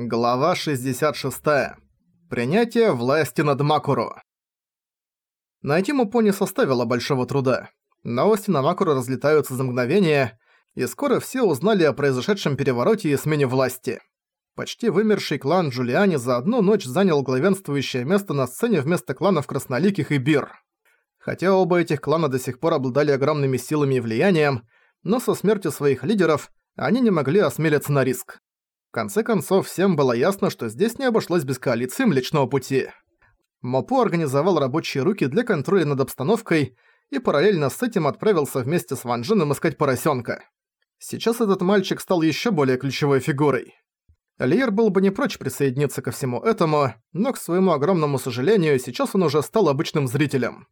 Глава 66. Принятие власти над Макуру. Найти Мупо не составило большого труда. Новости на Макуру разлетаются за мгновение, и скоро все узнали о произошедшем перевороте и смене власти. Почти вымерший клан Джулиани за одну ночь занял главенствующее место на сцене вместо кланов Красноликих и Бир. Хотя оба этих клана до сих пор обладали огромными силами и влиянием, но со смертью своих лидеров они не могли осмелиться на риск. В конце концов, всем было ясно, что здесь не обошлось без коалиции Млечного Пути. Мопо организовал рабочие руки для контроля над обстановкой и параллельно с этим отправился вместе с Ван Джином искать поросенка. Сейчас этот мальчик стал еще более ключевой фигурой. Лиер был бы не прочь присоединиться ко всему этому, но, к своему огромному сожалению, сейчас он уже стал обычным зрителем.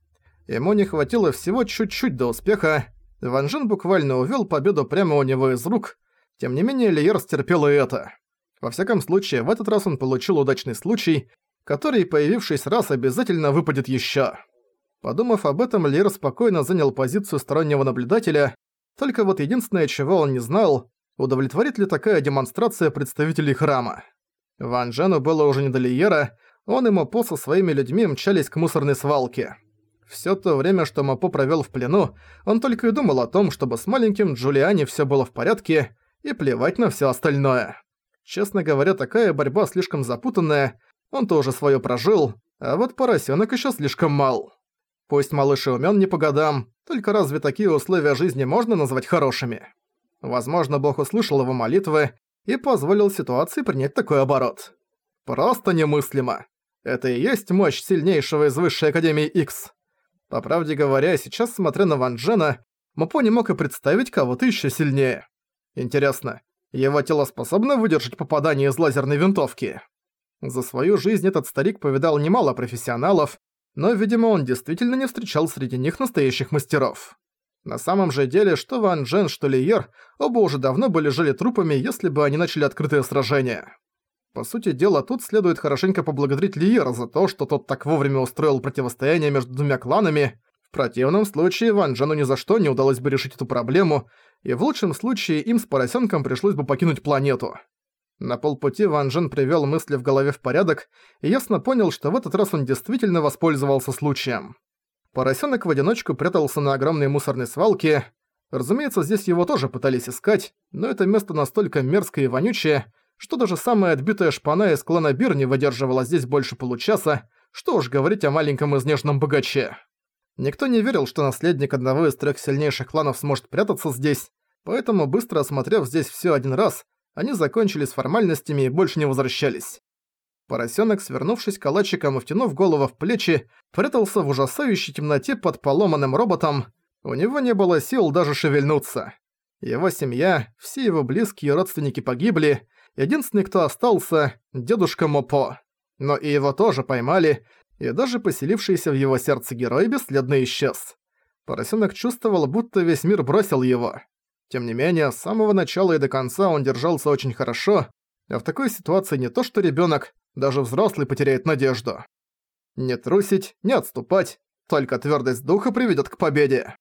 Ему не хватило всего чуть-чуть до успеха, Ван Джин буквально увел победу прямо у него из рук, тем не менее, Лиер стерпел и это. Во всяком случае, в этот раз он получил удачный случай, который, появившись раз, обязательно выпадет ещё. Подумав об этом, Лиер спокойно занял позицию стороннего наблюдателя, только вот единственное, чего он не знал, удовлетворит ли такая демонстрация представителей храма. Ван Джену было уже не до Лиера, он и Мопо со своими людьми мчались к мусорной свалке. Всё то время, что Мопо провёл в плену, он только и думал о том, чтобы с маленьким Джулиани всё было в порядке, и плевать на всё остальное. Честно говоря, такая борьба слишком запутанная, он тоже своё прожил, а вот поросёнок ещё слишком мал. Пусть малыш и умён не по годам, только разве такие условия жизни можно назвать хорошими? Возможно, Бог услышал его молитвы и позволил ситуации принять такой оборот. Просто немыслимо. Это и есть мощь сильнейшего из Высшей Академии X. По правде говоря, сейчас, смотря на Ван Джена, Мапо не мог и представить кого-то ещё сильнее. Интересно, его тело способно выдержать попадание из лазерной винтовки? За свою жизнь этот старик повидал немало профессионалов, но, видимо, он действительно не встречал среди них настоящих мастеров. На самом же деле, что Ван Джен, что Ли Ер, оба уже давно бы лежали трупами, если бы они начали открытое сражение. По сути дела, тут следует хорошенько поблагодарить Лиера за то, что тот так вовремя устроил противостояние между двумя кланами. В противном случае Ван Джену ни за что не удалось бы решить эту проблему, и в лучшем случае им с поросенком пришлось бы покинуть планету. На полпути Ван Джен привёл мысли в голове в порядок и ясно понял, что в этот раз он действительно воспользовался случаем. Поросенок в одиночку прятался на огромной мусорной свалке. Разумеется, здесь его тоже пытались искать, но это место настолько мерзкое и вонючее, что даже самая отбитая шпана из клана Бир не выдерживала здесь больше получаса, что уж говорить о маленьком изнежном богаче. Никто не верил, что наследник одного из трех сильнейших кланов сможет прятаться здесь, поэтому, быстро осмотрев здесь все один раз, они закончили с формальностями и больше не возвращались. Поросенок, свернувшись калачиком и втянув голову в плечи, прятался в ужасающей темноте под поломанным роботом. У него не было сил даже шевельнуться. Его семья, все его близкие и родственники погибли. Единственный, кто остался – дедушка Мопо. Но и его тоже поймали, и даже поселившийся в его сердце герой бесследно исчез. Поросенок чувствовал, будто весь мир бросил его. Тем не менее, с самого начала и до конца он держался очень хорошо, а в такой ситуации не то что ребенок, даже взрослый потеряет надежду. Не трусить, не отступать, только твердость духа приведет к победе.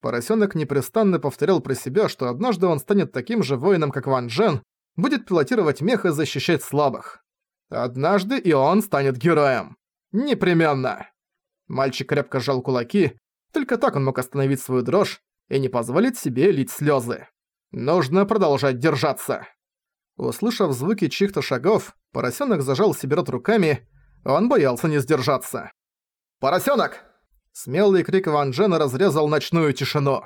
Поросенок непрестанно повторял про себя, что однажды он станет таким же воином, как Ван Джен, будет пилотировать мех и защищать слабых. Однажды и он станет героем. Непременно. Мальчик крепко сжал кулаки, только так он мог остановить свою дрожь и не позволить себе лить слезы. Нужно продолжать держаться. Услышав звуки чьих-то шагов, поросенок зажал себе рот руками, он боялся не сдержаться. «Поросенок!» Смелый крик Ван Джена разрезал ночную тишину.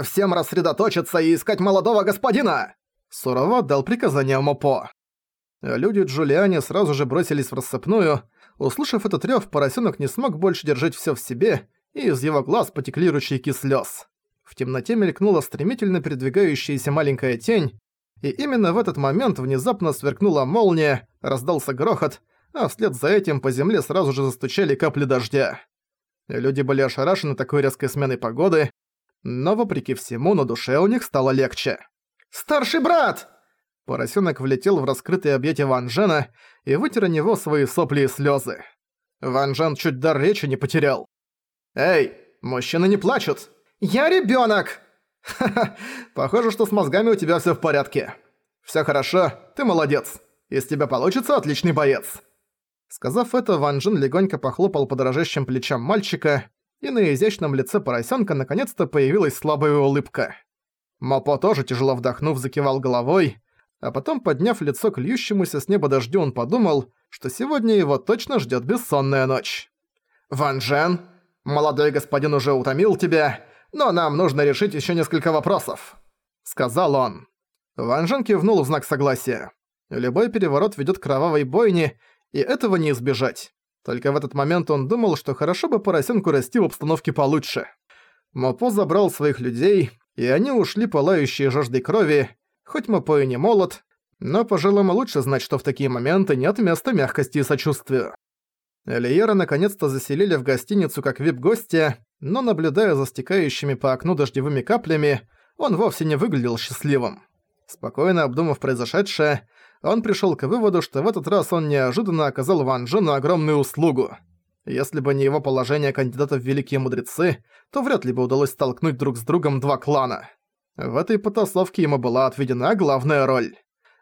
«Всем рассредоточиться и искать молодого господина!» Сурово дал приказание Мопо. Люди Джулиани сразу же бросились в рассыпную, Услышав этот рёв, поросенок не смог больше держать всё в себе, и из его глаз потекли ручейки слёз. В темноте мелькнула стремительно передвигающаяся маленькая тень, и именно в этот момент внезапно сверкнула молния, раздался грохот, а вслед за этим по земле сразу же застучали капли дождя. Люди были ошарашены такой резкой сменой погоды, но вопреки всему на душе у них стало легче. «Старший брат!» Поросенок влетел в раскрытые объятия Ван Джена и вытер о него свои сопли и слезы. Ван Джен чуть дар речи не потерял. «Эй, мужчины не плачут! Я ребенок! Ха-ха, похоже, что с мозгами у тебя все в порядке. Все хорошо, ты молодец. Из тебя получится отличный боец!» Сказав это, Ван Джен легонько похлопал по дрожащим плечам мальчика, и на изящном лице поросенка наконец-то появилась слабая улыбка. Мопо тоже тяжело вдохнув закивал головой, а потом, подняв лицо к льющемуся с неба дождю, он подумал, что сегодня его точно ждет бессонная ночь. «Ван Джен, молодой господин уже утомил тебя, но нам нужно решить еще несколько вопросов», — сказал он. Ван Джен кивнул в знак согласия. Любой переворот ведет к кровавой бойне, и этого не избежать. Только в этот момент он думал, что хорошо бы поросенку расти в обстановке получше. Мопо забрал своих людей, и они ушли пылающие жаждой крови, хоть Мопо и не молод, но, пожалуй, лучше знать, что в такие моменты нет места мягкости и сочувствию. Элиера наконец-то заселили в гостиницу как вип-гостя, но, наблюдая за стекающими по окну дождевыми каплями, он вовсе не выглядел счастливым. Спокойно обдумав произошедшее, он пришел к выводу, что в этот раз он неожиданно оказал Ван Джену огромную услугу. Если бы не его положение кандидата в Великие Мудрецы, то вряд ли бы удалось столкнуть друг с другом два клана. В этой потасовке ему была отведена главная роль.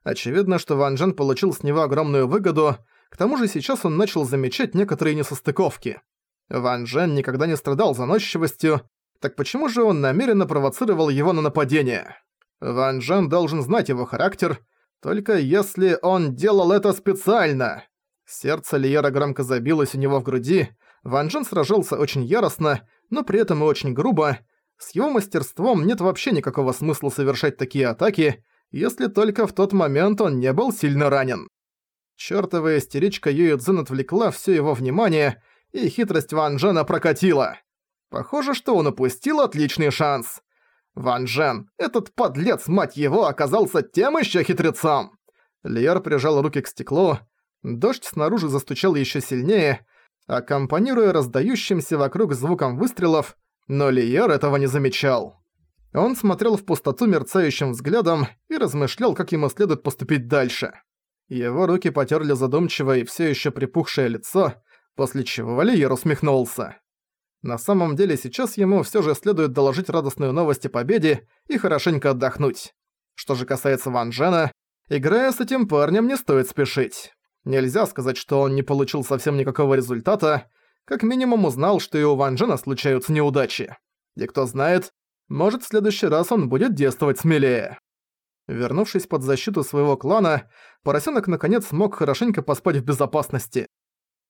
Очевидно, что Ван Джен получил с него огромную выгоду, к тому же сейчас он начал замечать некоторые несостыковки. Ван Джен никогда не страдал заносчивостью, так почему же он намеренно провоцировал его на нападение? Ван Джен должен знать его характер, только если он делал это специально. Сердце Лиера громко забилось у него в груди. Ван Джен сражался очень яростно, но при этом и очень грубо. С его мастерством нет вообще никакого смысла совершать такие атаки, если только в тот момент он не был сильно ранен. Чёртовая истеричка Юи Цзин отвлекла всё его внимание, и хитрость Ван Джена прокатила. Похоже, что он упустил отличный шанс. Ван Джен, этот подлец, мать его, оказался тем ещё хитрецом. Лиер прижал руки к стеклу. Дождь снаружи застучал ещё сильнее, аккомпанируя раздающимся вокруг звуком выстрелов, но Лиер этого не замечал. Он смотрел в пустоту мерцающим взглядом и размышлял, как ему следует поступить дальше. Его руки потерли задумчивое и всё ещё припухшее лицо, после чего Лиер усмехнулся. На самом деле сейчас ему всё же следует доложить радостную новость о победе и хорошенько отдохнуть. Что же касается Ван Джена, играя с этим парнем не стоит спешить. Нельзя сказать, что он не получил совсем никакого результата, как минимум узнал, что и у Ван Джена случаются неудачи. И кто знает, может в следующий раз он будет действовать смелее. Вернувшись под защиту своего клана, поросенок наконец смог хорошенько поспать в безопасности.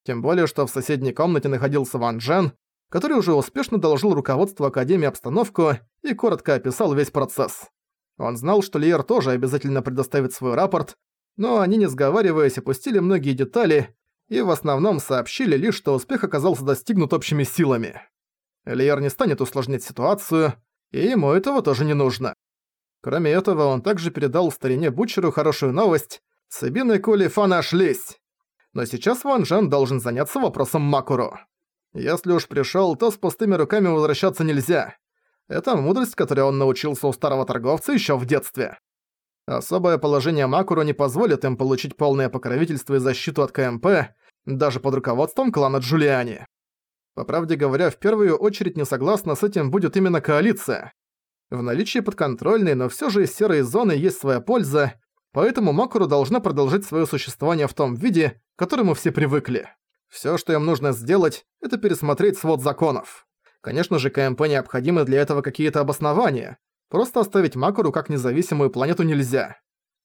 Тем более, что в соседней комнате находился Ван Джен, который уже успешно доложил руководству Академии обстановку и коротко описал весь процесс. Он знал, что Лиер тоже обязательно предоставит свой рапорт, но они, не сговариваясь, опустили многие детали и в основном сообщили лишь, что успех оказался достигнут общими силами. Лиер не станет усложнять ситуацию, и ему этого тоже не нужно. Кроме этого, он также передал старине Бучеру хорошую новость – Сабин и Кулифа нашлись. Но сейчас Ван Жен должен заняться вопросом Макуру. Если уж пришёл, то с пустыми руками возвращаться нельзя. Это мудрость, которой он научился у старого торговца ещё в детстве. Особое положение Макуру не позволит им получить полное покровительство и защиту от КМП, даже под руководством клана Джулиани. По правде говоря, в первую очередь не согласна с этим будет именно коалиция. В наличии подконтрольной, но всё же из серой зоны есть своя польза, поэтому Макуру должна продолжить своё существование в том виде, к которому все привыкли. Всё, что им нужно сделать, это пересмотреть свод законов. Конечно же, КМП необходимы для этого какие-то обоснования. Просто оставить Макуру как независимую планету нельзя.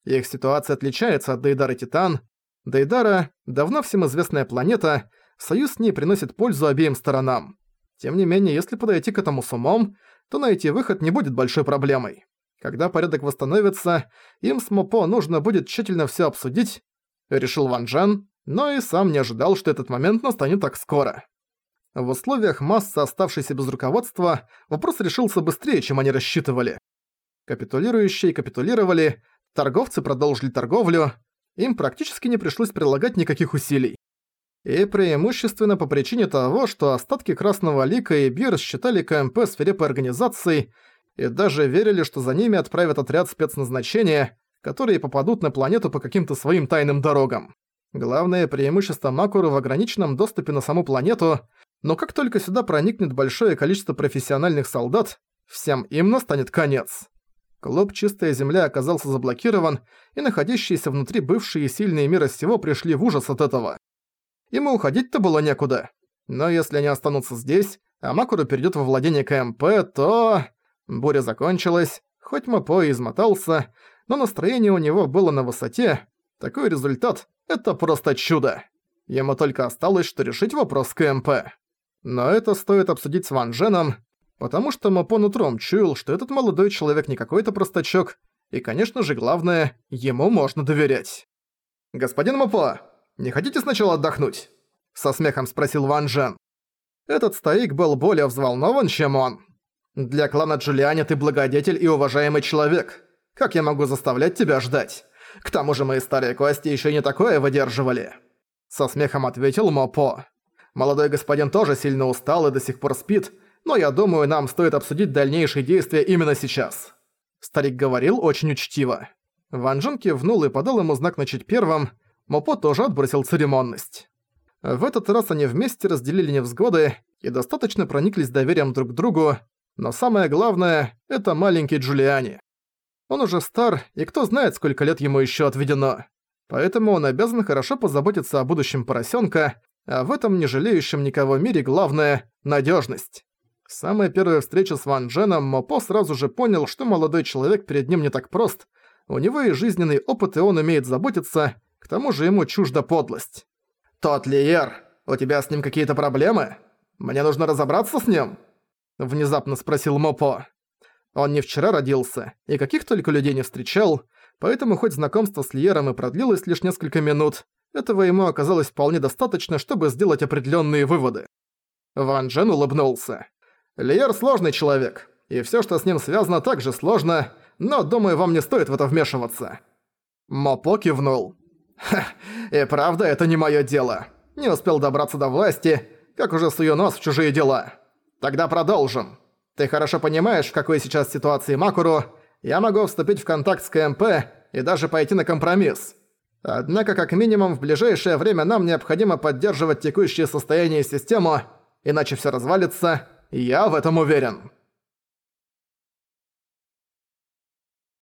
Их ситуация отличается от Дейдара Титан. Дейдара – давно всем известная планета, союз с ней приносит пользу обеим сторонам. Тем не менее, если подойти к этому с умом, то найти выход не будет большой проблемой. Когда порядок восстановится, им с Мопо нужно будет тщательно всё обсудить, решил Ван Джен, но и сам не ожидал, что этот момент настанет так скоро. В условиях массы, оставшейся без руководства, вопрос решился быстрее, чем они рассчитывали. Капитулирующие капитулировали, торговцы продолжили торговлю, им практически не пришлось прилагать никаких усилий. И преимущественно по причине того, что остатки Красного Лика и Бир считали КМП свирепой организацией и даже верили, что за ними отправят отряд спецназначения, которые попадут на планету по каким-то своим тайным дорогам. Главное преимущество Макуру в ограниченном доступе на саму планету, но как только сюда проникнет большое количество профессиональных солдат, всем им настанет конец. Клуб «Чистая земля» оказался заблокирован, и находящиеся внутри бывшие сильные мира сего пришли в ужас от этого. Ему уходить-то было некуда. Но если они останутся здесь, а Макуру перейдет во владение КМП, то... Буря закончилась, хоть Мапо и измотался, но настроение у него было на высоте. Такой результат — это просто чудо. Ему только осталось, что решить вопрос КМП. Но это стоит обсудить с Ван Дженом, потому что Мапо нутром чуял, что этот молодой человек не какой-то простачок, и, конечно же, главное, ему можно доверять. «Господин Мапо, не хотите сначала отдохнуть?» Со смехом спросил Ван Джен. Этот стоик был более взволнован, чем он. «Для клана Джулиани ты благодетель и уважаемый человек. Как я могу заставлять тебя ждать? К тому же мои старые кости еще не такое выдерживали». Со смехом ответил Мопо. «Молодой господин тоже сильно устал и до сих пор спит, но я думаю, нам стоит обсудить дальнейшие действия именно сейчас». Старик говорил очень учтиво. Ван Джен кивнул и подал ему знак начать первым, Мопо тоже отбросил церемонность. В этот раз они вместе разделили невзгоды и достаточно прониклись доверием друг к другу, но самое главное — это маленький Джулиани. Он уже стар, и кто знает, сколько лет ему еще отведено. Поэтому он обязан хорошо позаботиться о будущем поросенка, а в этом не жалеющем никого мире главное — надежность. Самая первая встреча с Ван Дженом Мопо сразу же понял, что молодой человек перед ним не так прост, у него и жизненный опыт, и он умеет заботиться, к тому же ему чужда подлость. «Тот Лиер, у тебя с ним какие-то проблемы? Мне нужно разобраться с ним?» Внезапно спросил Мопо. Он не вчера родился, и каких только людей не встречал, поэтому хоть знакомство с Лиером и продлилось лишь несколько минут, этого ему оказалось вполне достаточно, чтобы сделать определенные выводы. Ван Джен улыбнулся. «Лиер сложный человек, и все, что с ним связано, также сложно, но, думаю, вам не стоит в это вмешиваться». Мопо кивнул. Ха, и правда, это не моё дело. Не успел добраться до власти, как уже сую нос в чужие дела. Тогда продолжим. Ты хорошо понимаешь, в какой сейчас ситуации Макуру. Я могу вступить в контакт с КМП и даже пойти на компромисс. Однако, как минимум, в ближайшее время нам необходимо поддерживать текущее состояние и систему, иначе всё развалится, я в этом уверен.